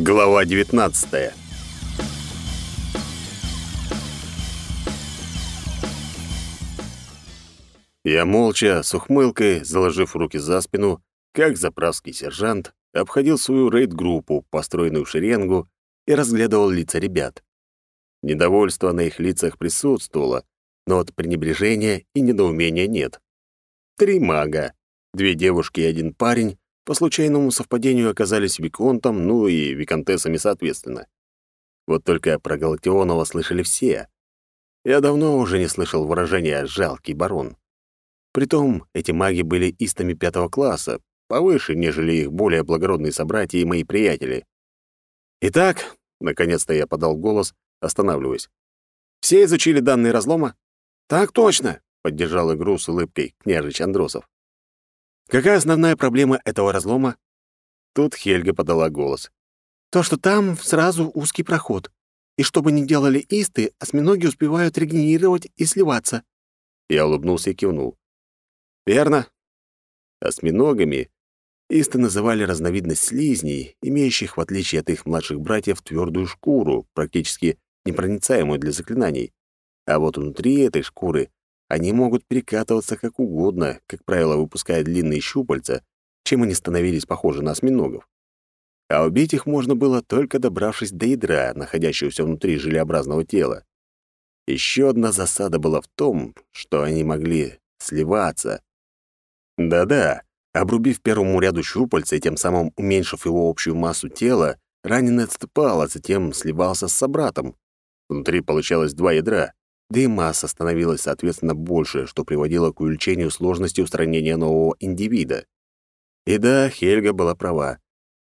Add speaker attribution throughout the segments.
Speaker 1: Глава 19. Я молча, с ухмылкой, заложив руки за спину, как заправский сержант, обходил свою рейд-группу, построенную в шеренгу, и разглядывал лица ребят. Недовольство на их лицах присутствовало, но вот пренебрежения и недоумения нет. Три мага, две девушки и один парень по случайному совпадению оказались виконтом, ну и виконтессами соответственно. Вот только про Галактионова слышали все. Я давно уже не слышал выражения «жалкий барон». Притом эти маги были истами пятого класса, повыше, нежели их более благородные собратья и мои приятели. Итак, наконец-то я подал голос, останавливаясь. Все изучили данные разлома? Так точно, поддержал игру с улыбкой княжич Андросов. Какая основная проблема этого разлома? Тут Хельга подала голос. То, что там сразу узкий проход. И что бы ни делали исты, осьминоги успевают регенерировать и сливаться. Я улыбнулся и кивнул. Верно. Осьминогами исты называли разновидность слизней, имеющих, в отличие от их младших братьев, твердую шкуру, практически непроницаемую для заклинаний. А вот внутри этой шкуры они могут перекатываться как угодно, как правило, выпуская длинные щупальца, чем они становились похожи на осьминогов. А убить их можно было только добравшись до ядра, находящегося внутри желеобразного тела. Еще одна засада была в том, что они могли сливаться. Да-да, обрубив первому ряду щупальца и тем самым уменьшив его общую массу тела, раненый отступал, а затем сливался с собратом. Внутри получалось два ядра, да и масса становилась, соответственно, больше, что приводило к увеличению сложности устранения нового индивида. И да, Хельга была права.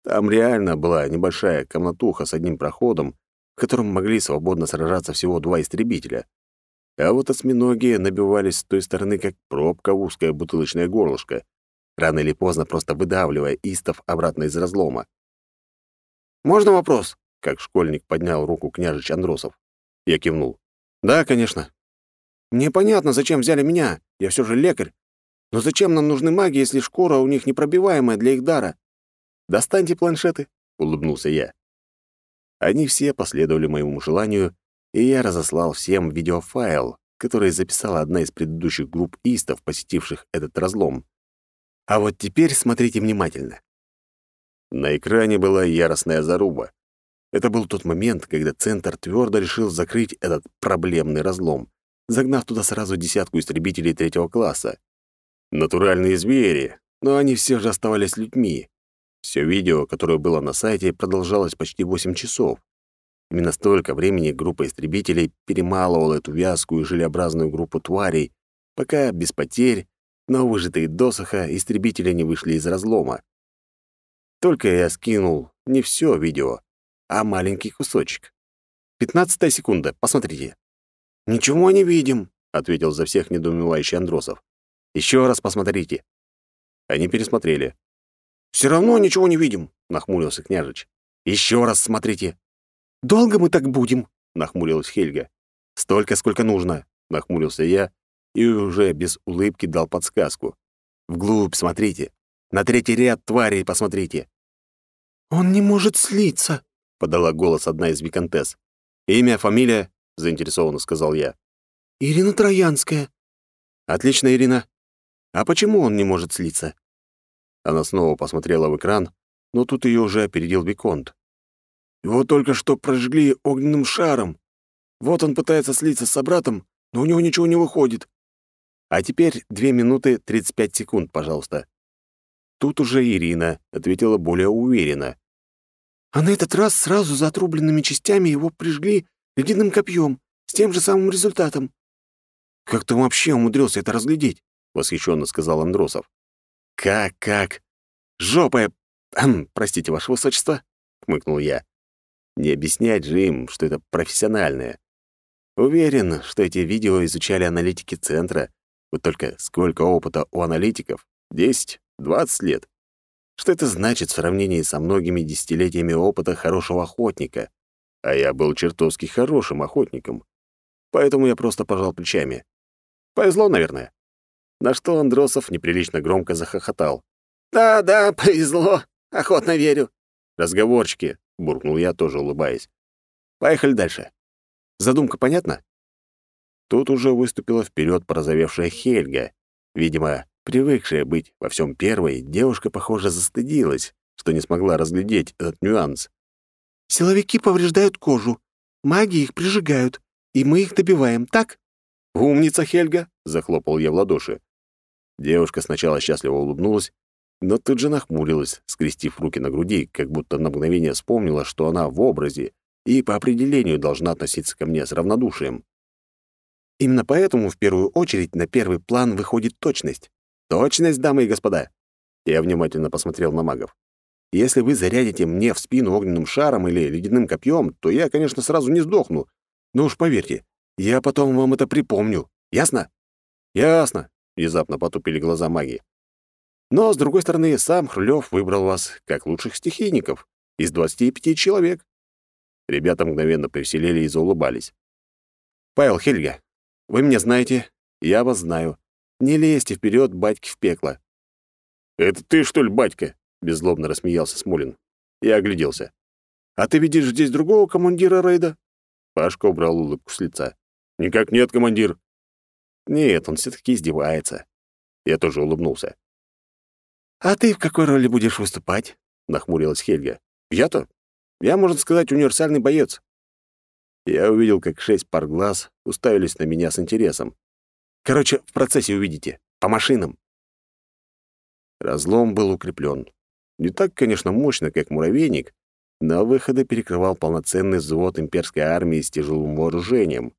Speaker 1: Там реально была небольшая комнатуха с одним проходом, в котором могли свободно сражаться всего два истребителя. А вот осьминоги набивались с той стороны, как пробка в узкое бутылочное горлышко, рано или поздно просто выдавливая истов обратно из разлома. «Можно вопрос?» — как школьник поднял руку княжич Андросов. Я кивнул. «Да, конечно. Мне понятно, зачем взяли меня. Я все же лекарь. Но зачем нам нужны маги, если шкура у них непробиваемая для их дара? Достаньте планшеты», — улыбнулся я. Они все последовали моему желанию, и я разослал всем видеофайл, который записала одна из предыдущих групп истов, посетивших этот разлом. А вот теперь смотрите внимательно. На экране была яростная заруба. Это был тот момент, когда Центр твердо решил закрыть этот проблемный разлом, загнав туда сразу десятку истребителей третьего класса. Натуральные звери, но они все же оставались людьми. Все видео, которое было на сайте, продолжалось почти 8 часов. Именно столько времени группа истребителей перемалывала эту вязкую и желеобразную группу тварей, пока без потерь, но выжатые досуха, истребители не вышли из разлома. Только я скинул не все видео, а маленький кусочек. Пятнадцатая секунда, посмотрите. «Ничего не видим», — ответил за всех недоумевающий Андросов. Еще раз посмотрите». Они пересмотрели. Все равно ничего не видим», — нахмурился княжич. Еще раз смотрите». «Долго мы так будем?» — нахмурилась Хельга. «Столько, сколько нужно», — нахмурился я и уже без улыбки дал подсказку. «Вглубь смотрите. На третий ряд тварей посмотрите». «Он не может слиться», — подала голос одна из виконтесс. «Имя, фамилия?» — заинтересованно сказал я. «Ирина Троянская». «Отлично, Ирина. А почему он не может слиться?» Она снова посмотрела в экран, но тут ее уже опередил Виконт. «Его только что прожгли огненным шаром. Вот он пытается слиться с собратом, но у него ничего не выходит. А теперь две минуты тридцать пять секунд, пожалуйста». Тут уже Ирина ответила более уверенно. А на этот раз сразу за отрубленными частями его прижгли ледяным копьем с тем же самым результатом. «Как ты вообще умудрился это разглядеть?» — восхищенно сказал Андросов. «Как, как? Жопая... Хм, простите, ваше высочество?» — хмыкнул я. «Не объяснять же им, что это профессиональное. Уверен, что эти видео изучали аналитики центра. Вот только сколько опыта у аналитиков? Десять, двадцать лет. Что это значит в сравнении со многими десятилетиями опыта хорошего охотника? А я был чертовски хорошим охотником. Поэтому я просто пожал плечами. Повезло, наверное. На что Андросов неприлично громко захохотал. «Да-да, повезло. Охотно верю». «Разговорчики», — буркнул я, тоже улыбаясь. «Поехали дальше. Задумка понятна?» Тут уже выступила вперед порозовевшая Хельга. Видимо, привыкшая быть во всем первой, девушка, похоже, застыдилась, что не смогла разглядеть этот нюанс.
Speaker 2: «Силовики повреждают кожу, маги их прижигают, и мы их добиваем, так?»
Speaker 1: «Умница, Хельга!» — захлопал я в ладоши. Девушка сначала счастливо улыбнулась, но тут же нахмурилась, скрестив руки на груди, как будто на мгновение вспомнила, что она в образе и по определению должна относиться ко мне с равнодушием. Именно поэтому в первую очередь на первый план выходит точность. Точность, дамы и господа. Я внимательно посмотрел на магов. Если вы зарядите мне в спину огненным шаром или ледяным копьем, то я, конечно, сразу не сдохну. Но уж поверьте, я потом вам это припомню. Ясно? Ясно, внезапно потупили глаза маги. Но, с другой стороны, сам Хрулёв выбрал вас как лучших стихийников из 25 человек. Ребята мгновенно повеселели и заулыбались. «Павел Хельга, вы меня знаете, я вас знаю. Не лезьте вперед, батьки в пекло». «Это ты, что ли, батька?» — беззлобно рассмеялся Смолин. Я огляделся. «А ты видишь здесь другого командира рейда?» Пашка убрал улыбку с лица. «Никак нет, командир». «Нет, он все таки издевается». Я тоже улыбнулся.
Speaker 2: «А ты в какой роли будешь выступать?» — нахмурилась Хельга.
Speaker 1: «Я-то? Я, можно сказать, универсальный боец. Я увидел, как шесть пар глаз уставились на меня с интересом. Короче, в процессе увидите. По машинам. Разлом был укреплен. Не так, конечно, мощно, как муравейник, но выходы перекрывал полноценный взвод имперской армии с тяжелым вооружением.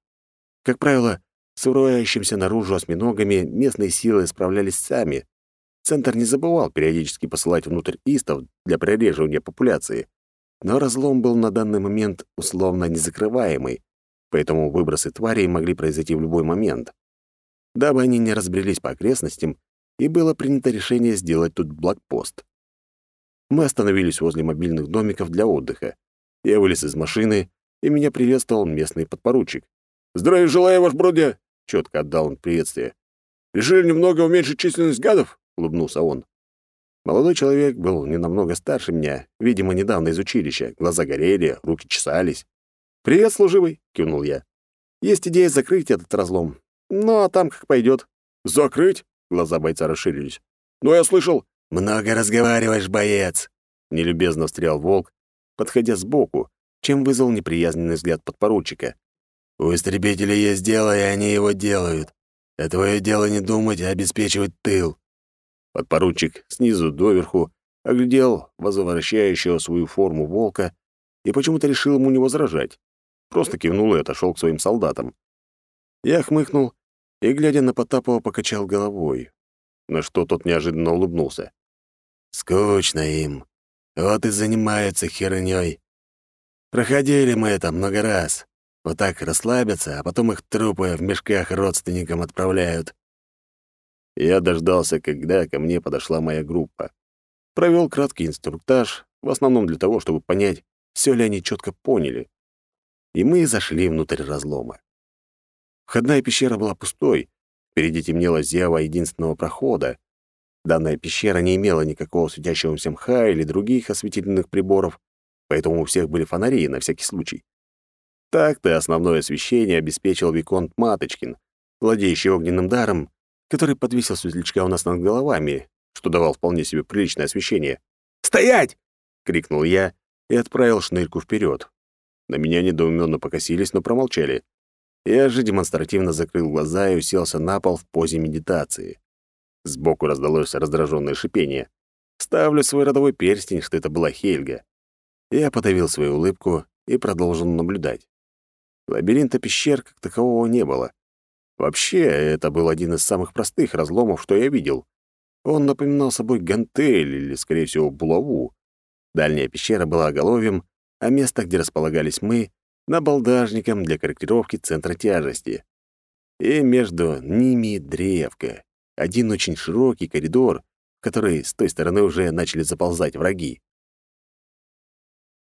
Speaker 1: Как правило, с врывающимся наружу осьминогами местные силы справлялись сами. Центр не забывал периодически посылать внутрь истов для прореживания популяции. Но разлом был на данный момент условно незакрываемый, поэтому выбросы тварей могли произойти в любой момент. Дабы они не разбрелись по окрестностям, и было принято решение сделать тут блокпост. Мы остановились возле мобильных домиков для отдыха. Я вылез из машины, и меня приветствовал местный подпоручик. «Здравия желаю, ваш бродя!» — четко отдал он приветствие. «Решили немного уменьшить численность гадов?» — улыбнулся он. Молодой человек был не намного старше меня, видимо, недавно из училища. Глаза горели, руки чесались. «Привет, служивый!» — кивнул я. «Есть идея закрыть этот разлом. Ну, а там как пойдет. «Закрыть?» — глаза бойца расширились. «Ну, я слышал...»
Speaker 2: «Много разговариваешь, боец!» — нелюбезно встрял волк, подходя сбоку, чем вызвал неприязненный взгляд подпоручика. «У истребителей есть дело, и они его делают. А твое дело не думать, а обеспечивать тыл. Подпоручик снизу доверху оглядел возвращающего свою форму волка и почему-то решил ему не возражать. Просто кивнул и отошел к своим солдатам. Я хмыкнул и, глядя на Потапова, покачал головой, на что тот неожиданно улыбнулся. «Скучно им. Вот и занимаются хернёй. Проходили мы это много раз. Вот так расслабятся, а потом их трупы в мешках родственникам отправляют. Я дождался, когда ко мне подошла моя группа. Провел краткий инструктаж, в основном для того, чтобы понять, все ли они четко поняли. И мы зашли внутрь разлома. Входная пещера была пустой, впереди темнела зева единственного прохода. Данная пещера не имела никакого светящегося мха или других осветительных приборов, поэтому у всех были фонари на всякий случай. Так-то основное освещение обеспечил Виконт Маточкин, владеющий огненным даром который подвесил светлячка у нас над головами, что давал вполне себе приличное освещение. «Стоять!» — крикнул я и отправил шнырьку вперед. На меня недоуменно покосились, но промолчали. Я же демонстративно закрыл глаза и уселся на пол в позе медитации. Сбоку раздалось раздраженное шипение. Ставлю свой родовой перстень, что это была Хельга. Я подавил свою улыбку и продолжил наблюдать. Лабиринта пещер как такового не было. Вообще, это был один из самых простых разломов, что я видел. Он напоминал собой гантель или, скорее всего, булаву. Дальняя пещера была оголовьем, а место, где располагались мы, набалдажником для корректировки центра тяжести. И между ними древка, один очень широкий коридор, в который с той стороны уже начали заползать враги.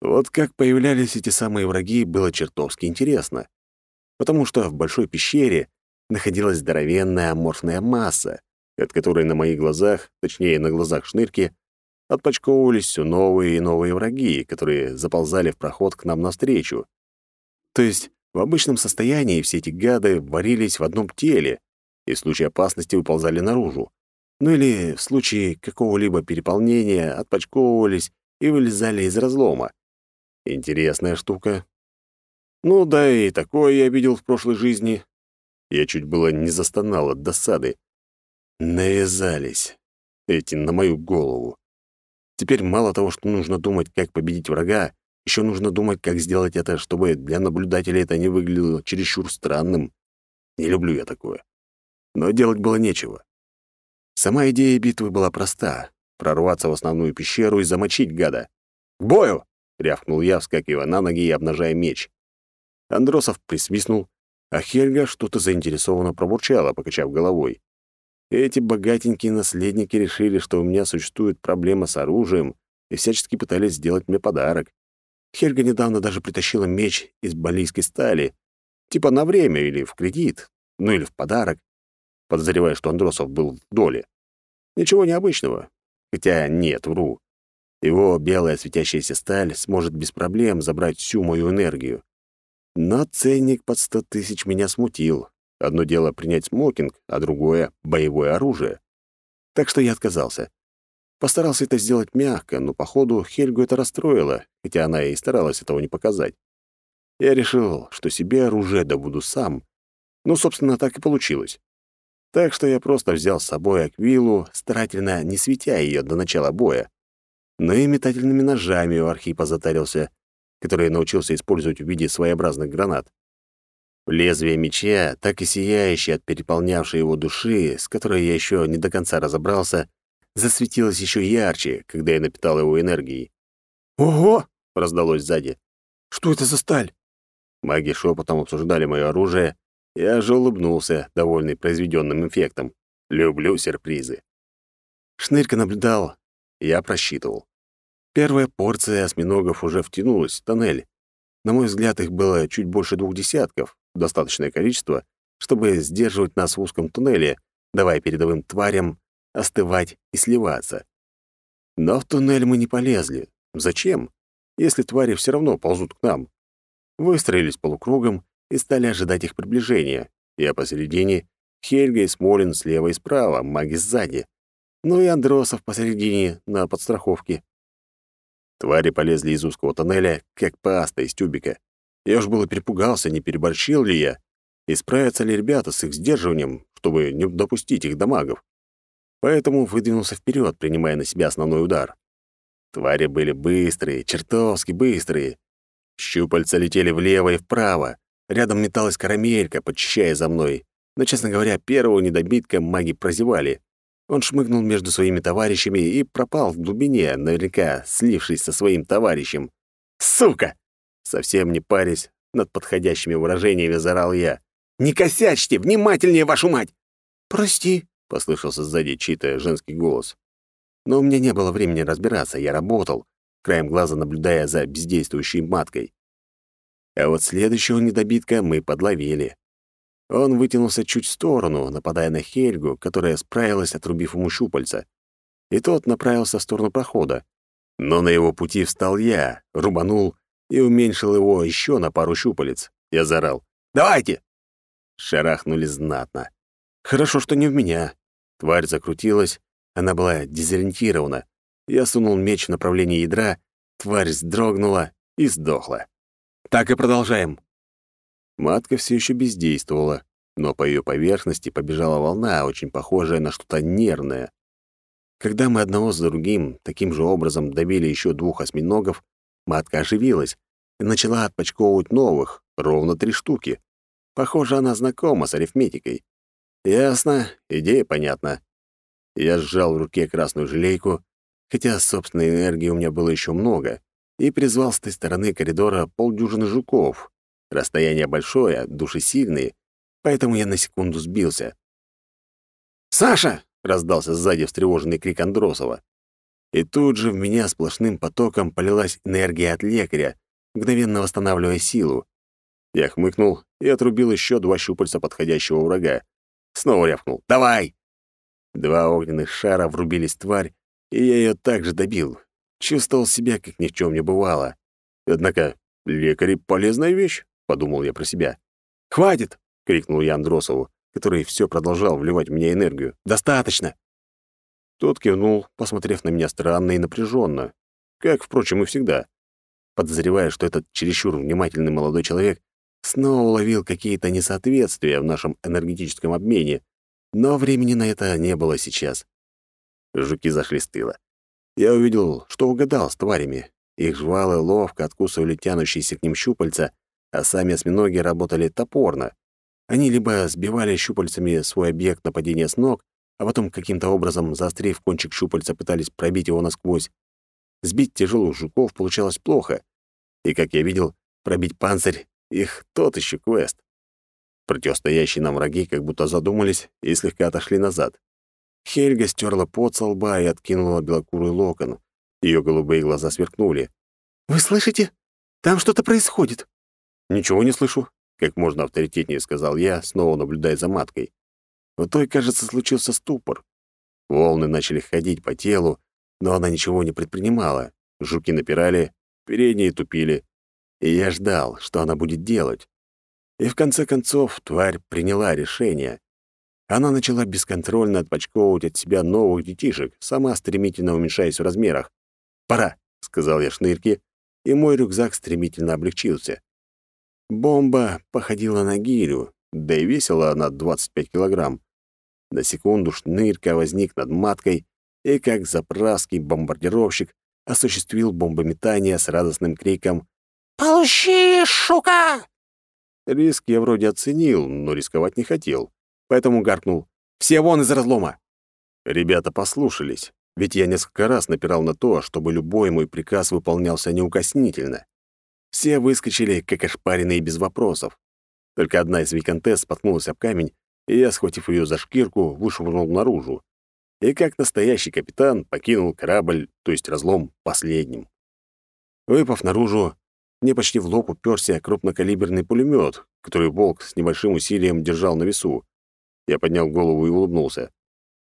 Speaker 2: Вот как появлялись эти самые враги, было чертовски интересно. Потому что в большой пещере находилась здоровенная аморфная масса, от которой на моих глазах, точнее, на глазах шнырки,
Speaker 1: отпочковывались все новые и новые враги, которые заползали в проход к нам навстречу. То есть в обычном состоянии все эти гады варились в одном теле и в случае опасности уползали наружу. Ну или в случае какого-либо переполнения отпочковывались и вылезали из разлома. Интересная штука. Ну да, и такое я видел в прошлой жизни. Я чуть было не застонал от досады. Навязались. Эти на мою голову. Теперь мало того, что нужно думать, как победить врага, еще нужно думать, как сделать это, чтобы для наблюдателя это не выглядело чересчур странным. Не люблю я такое. Но делать было нечего. Сама идея битвы была проста — прорваться в основную пещеру и замочить гада. «К бою!» — рявкнул я, вскакивая на ноги и обнажая меч. Андросов присвистнул, а Хельга что-то заинтересованно пробурчала, покачав головой. Эти богатенькие наследники решили, что у меня существует проблема с оружием, и всячески пытались сделать мне подарок. Хельга недавно даже притащила меч из балийской стали, типа на время или в кредит, ну или в подарок, подозревая, что Андросов был в доле. Ничего необычного. Хотя нет, вру. Его белая светящаяся сталь сможет без проблем забрать всю мою энергию. Но ценник под сто тысяч меня смутил. Одно дело принять смокинг, а другое — боевое оружие. Так что я отказался. Постарался это сделать мягко, но, походу, Хельгу это расстроило, хотя она и старалась этого не показать. Я решил, что себе оружие добуду сам. Ну, собственно, так и получилось. Так что я просто взял с собой Аквилу, старательно не светя ее до начала боя. Но и метательными ножами у Архипа затарился, которые научился использовать в виде своеобразных гранат. Лезвие меча, так и сияющее от переполнявшей его души, с которой я еще не до конца разобрался, засветилось еще ярче, когда я напитал его энергией.
Speaker 2: «Ого!»
Speaker 1: — раздалось сзади.
Speaker 2: «Что это за сталь?»
Speaker 1: Маги шепотом обсуждали мое оружие. Я же улыбнулся, довольный произведенным эффектом. Люблю сюрпризы. Шнырька наблюдал, я просчитывал. Первая порция осьминогов уже втянулась в тоннель. На мой взгляд, их было чуть больше двух десятков, достаточное количество, чтобы сдерживать нас в узком туннеле, давая передовым тварям остывать и сливаться. Но в туннель мы не полезли. Зачем, если твари все равно ползут к нам? Выстроились полукругом и стали ожидать их приближения. Я посередине, Хельга и Смолин слева и справа, маги сзади. Ну и Андросов посередине, на подстраховке. Твари полезли из узкого тоннеля, как паста из тюбика. Я уж было перепугался, не переборщил ли я, и справятся ли ребята с их сдерживанием, чтобы не допустить их до. Поэтому выдвинулся вперед, принимая на себя основной удар. Твари были быстрые, чертовски быстрые. Щупальца летели влево и вправо. Рядом металась карамелька, подчищая за мной. Но, честно говоря, первого недобитка маги прозевали. Он шмыгнул между своими товарищами и пропал в глубине, наверняка слившись со своим товарищем. «Сука!» Совсем не парясь, над подходящими выражениями зарал я. «Не косячьте! Внимательнее, вашу мать!»
Speaker 2: «Прости», —
Speaker 1: послышался сзади чей-то женский голос. Но у меня не было времени разбираться, я работал, краем глаза наблюдая за бездействующей маткой. А вот следующего недобитка мы подловили. Он вытянулся чуть в сторону, нападая на Хельгу, которая справилась, отрубив ему щупальца. И тот направился в сторону прохода. Но на его пути встал я, рубанул и уменьшил его еще на пару щупалец. Я заорал. «Давайте!» Шарахнули знатно. Хорошо, что не в меня. Тварь закрутилась, она была дезориентирована. Я сунул меч в направлении ядра, тварь вздрогнула и сдохла. Так и продолжаем. Матка все еще бездействовала, но по ее поверхности побежала волна, очень похожая на что-то нервное. Когда мы одного за другим таким же образом добили еще двух осьминогов, Матка оживилась и начала отпочковывать новых, ровно три штуки. Похоже, она знакома с арифметикой. Ясно, идея понятна. Я сжал в руке красную желейку, хотя собственной энергии у меня было еще много, и призвал с той стороны коридора полдюжины жуков. Расстояние большое, души сильные, поэтому я на секунду сбился. «Саша!» — раздался сзади встревоженный крик Андросова. И тут же в меня сплошным потоком полилась энергия от лекаря, мгновенно восстанавливая силу. Я хмыкнул и отрубил еще два щупальца подходящего врага. Снова рявкнул «Давай!». Два огненных шара врубились в тварь, и я ее также добил. Чувствовал себя, как ни в чем не бывало. Однако лекари — полезная вещь, — подумал я про себя. «Хватит!» — крикнул я Андросову, который все продолжал вливать в меня энергию. «Достаточно!» Тот кивнул, посмотрев на меня странно и напряженно, как, впрочем, и всегда. Подозревая, что этот чересчур внимательный молодой человек снова уловил какие-то несоответствия в нашем энергетическом обмене, но времени на это не было сейчас. Жуки зашли с тыла. Я увидел, что угадал с тварями. Их жвалы ловко откусывали тянущиеся к ним щупальца, а сами осьминоги работали топорно. Они либо сбивали щупальцами свой объект нападения с ног, а потом каким-то образом, заострив кончик щупальца, пытались пробить его насквозь. Сбить тяжелых жуков получалось плохо. И, как я видел, пробить панцирь — их тот еще квест. Противостоящие нам враги как будто задумались и слегка отошли назад. Хельга стерла пот со лба и откинула белокурый локон. Ее голубые глаза сверкнули.
Speaker 2: «Вы слышите? Там что-то происходит».
Speaker 1: «Ничего не слышу», — как можно авторитетнее сказал я, снова наблюдая за маткой. У той, кажется, случился ступор. Волны начали ходить по телу, но она ничего не предпринимала. Жуки напирали, передние тупили. И я ждал, что она будет делать. И в конце концов тварь приняла решение. Она начала бесконтрольно отпочковывать от себя новых детишек, сама стремительно уменьшаясь в размерах. «Пора», — сказал я шнырке, и мой рюкзак стремительно облегчился. Бомба походила на гирю, да и весила она 25 килограмм. На секунду шнырка возник над маткой и, как заправский бомбардировщик, осуществил бомбометание с радостным криком
Speaker 2: «Получи, шука!».
Speaker 1: Риск я вроде оценил, но рисковать не хотел, поэтому гаркнул «Все вон из разлома!». Ребята послушались, ведь я несколько раз напирал на то, чтобы любой мой приказ выполнялся неукоснительно. Все выскочили, как ошпаренные без вопросов. Только одна из виконтесс споткнулась об камень и я, схватив ее за шкирку, вышвырнул наружу. И как настоящий капитан покинул корабль, то есть разлом, последним. Выпав наружу, мне почти в лоб уперся крупнокалиберный пулемет, который волк с небольшим усилием держал на весу. Я поднял голову и улыбнулся.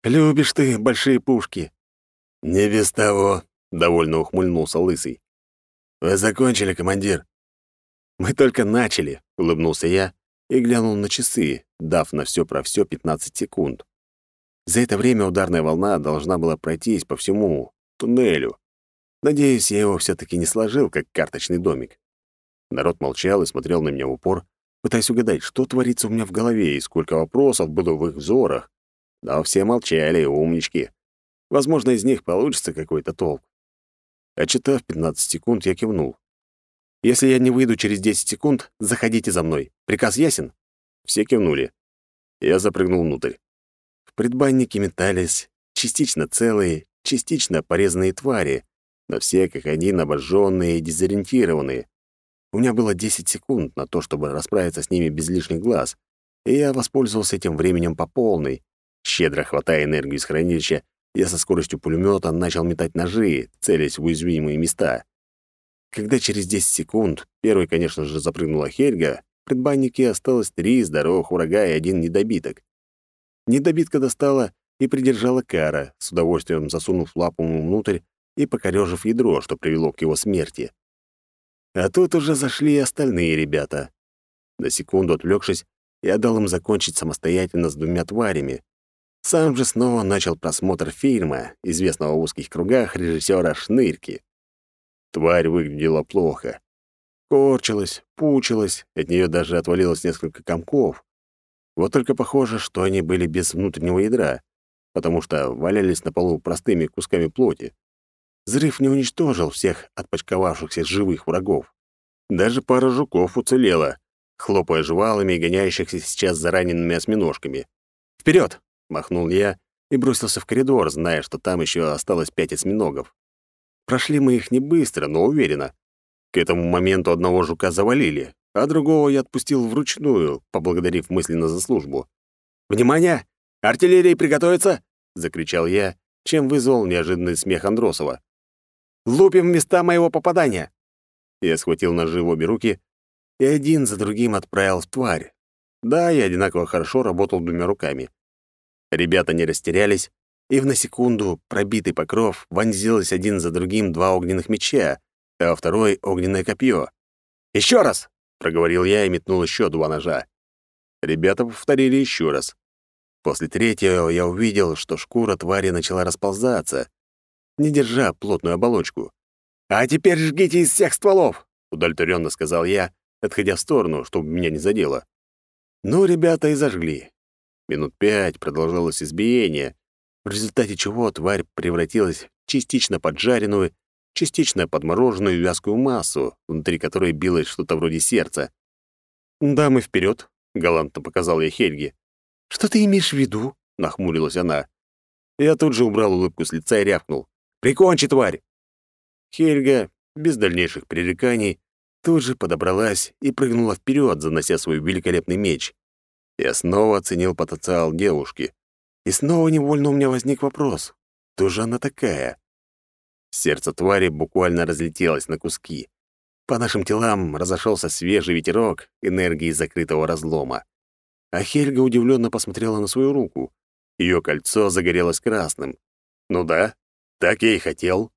Speaker 1: «Любишь ты большие пушки?»
Speaker 2: «Не без того», —
Speaker 1: довольно ухмыльнулся Лысый.
Speaker 2: «Вы закончили, командир?»
Speaker 1: «Мы только начали», — улыбнулся я и глянул на часы, дав на все про все 15 секунд. За это время ударная волна должна была пройтись по всему туннелю. Надеюсь, я его все таки не сложил, как карточный домик. Народ молчал и смотрел на меня в упор, пытаясь угадать, что творится у меня в голове и сколько вопросов было в их взорах. Но все молчали, умнички. Возможно, из них получится какой-то толк. Отчитав 15 секунд, я кивнул. Если я не выйду через 10 секунд, заходите за мной. Приказ ясен?» Все кивнули. Я запрыгнул внутрь. В предбаннике метались частично целые, частично порезанные твари, но все как один обожженные и дезориентированные. У меня было 10 секунд на то, чтобы расправиться с ними без лишних глаз, и я воспользовался этим временем по полной. Щедро хватая энергию из хранилища, я со скоростью пулемета начал метать ножи, целясь в уязвимые места. Когда через 10 секунд, первый, конечно же, запрыгнула Хельга, в предбаннике осталось три здоровых врага и один недобиток. Недобитка достала и придержала Кара, с удовольствием засунув лапу ему внутрь и покорёжив ядро, что привело к его смерти. А тут уже зашли и остальные ребята. На секунду отвлекшись, я дал им закончить самостоятельно с двумя тварями. Сам же снова начал просмотр фильма, известного в узких кругах режиссера Шнырки. Тварь выглядела плохо. Корчилась, пучилась, от нее даже отвалилось несколько комков. Вот только похоже, что они были без внутреннего ядра, потому что валялись на полу простыми кусками плоти. Взрыв не уничтожил всех отпочковавшихся живых врагов. Даже пара жуков уцелела, хлопая жвалами и гоняющихся сейчас за ранеными осьминожками. «Вперед!» — махнул я и бросился в коридор, зная, что там еще осталось пять осьминогов. Прошли мы их не быстро, но уверенно. К этому моменту одного жука завалили, а другого я отпустил вручную, поблагодарив мысленно за службу. «Внимание! Артиллерии приготовиться!» — закричал я, чем вызвал неожиданный смех Андросова. «Лупим места моего попадания!» Я схватил ножи в обе руки и один за другим отправил в тварь. Да, я одинаково хорошо работал двумя руками. Ребята не растерялись, и в на секунду пробитый покров вонзилось один за другим два огненных меча, а второй — огненное копье. «Еще раз!» — проговорил я и метнул еще два ножа. Ребята повторили еще раз. После третьего я увидел, что шкура твари начала расползаться, не держа плотную оболочку. «А теперь жгите из всех стволов!» — удовлетворенно сказал я, отходя в сторону, чтобы меня не задело. Ну, ребята и зажгли. Минут пять продолжалось избиение, в результате чего тварь превратилась в частично поджаренную, частично подмороженную вязкую массу, внутри которой билось что-то вроде сердца. «Дамы, вперед! галантно показал я Хельге. «Что ты имеешь в виду?» — нахмурилась она. Я тут же убрал улыбку с лица и рявкнул. «Прикончи, тварь!» Хельга, без дальнейших пререканий, тут же подобралась и прыгнула вперед, занося свой великолепный меч. Я снова оценил потенциал девушки. И снова невольно у меня возник вопрос. Кто же она такая? Сердце твари буквально разлетелось на куски. По нашим телам разошелся свежий ветерок энергии закрытого разлома. А Хельга удивленно посмотрела на свою руку. Ее кольцо загорелось красным. Ну да, так я и хотел.